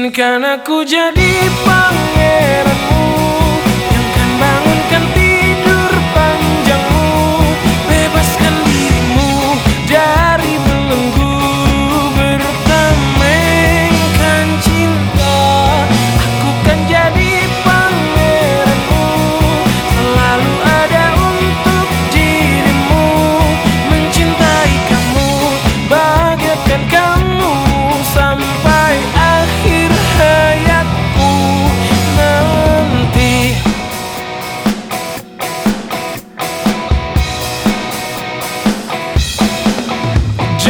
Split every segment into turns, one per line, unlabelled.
Izinkan aku jadi pangeran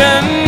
Imagine